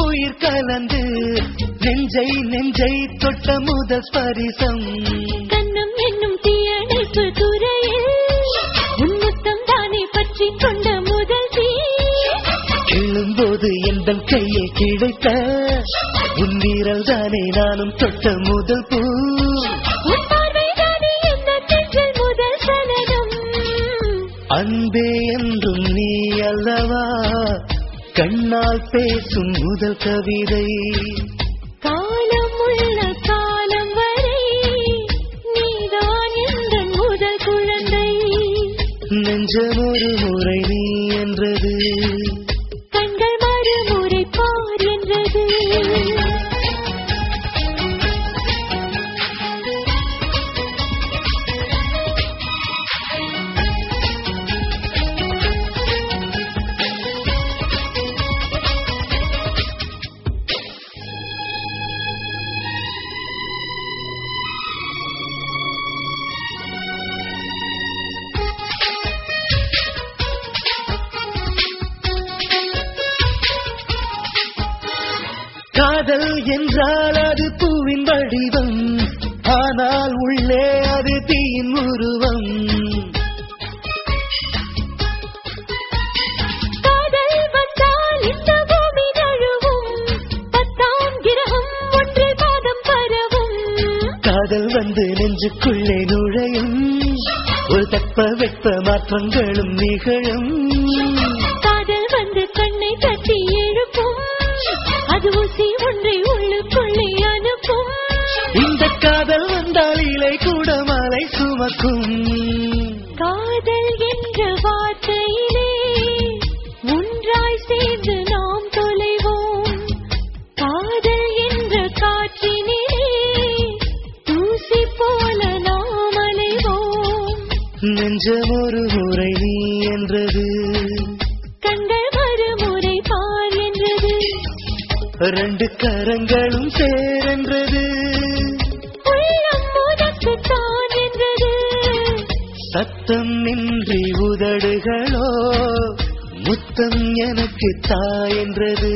உயிர் கலந்து நெஞ்சை நெஞ்சை தொட்ட முதல் ஸ்பரிசம் கண்ணம் என்னும் தீயணைப்பு துறையில் உன்முத்தம் தானே பற்றி கொண்ட முதல் தீ. கிள்ளும்போது எந்த கையை கிடைத்த உன் வீரல் தானே நானும் தொட்ட முதல் பூ. எந்த அன்பே என்றும் நீ அல்லவா? கண்ணால் பேசும் முதல் கவிதை. காலம் உள்ள காலம் வரை நீதான் முதல் குழந்தை. நெஞ்சம் காதல் என்றால் அது பூவின் வடிவம். ஆனால் உள்ளே அது தீயின் உருவம். காதல் வந்தால் இந்த பூமி நழுவும் பத்தாம் கிரகம் ஒன்று பாதம் பரவும். காதல் வந்து நெஞ்சுக்குள்ளே நுழையும். ஒரு தட்ப வெப்ப மாற்றங்களும் நிகழும். உள்ளுக்குள்ளே அனுப்பும். இந்த காதல் வந்தால் இலை கூட மலை சுமக்கும். காதல் என்ற வார்த்தையிலே ஒன்றாய் சேர்ந்து நாம் தொலைவோம். காதல் என்ற காற்றினிலே தூசி போல நாம் அலைவோம். நெஞ்சம் ஒரு முறை ரெண்டு கரங்களும் சேரென்றது சத்தம் இன்றி உதடுகளோ முத்தம் எனக்கு தாயென்றது.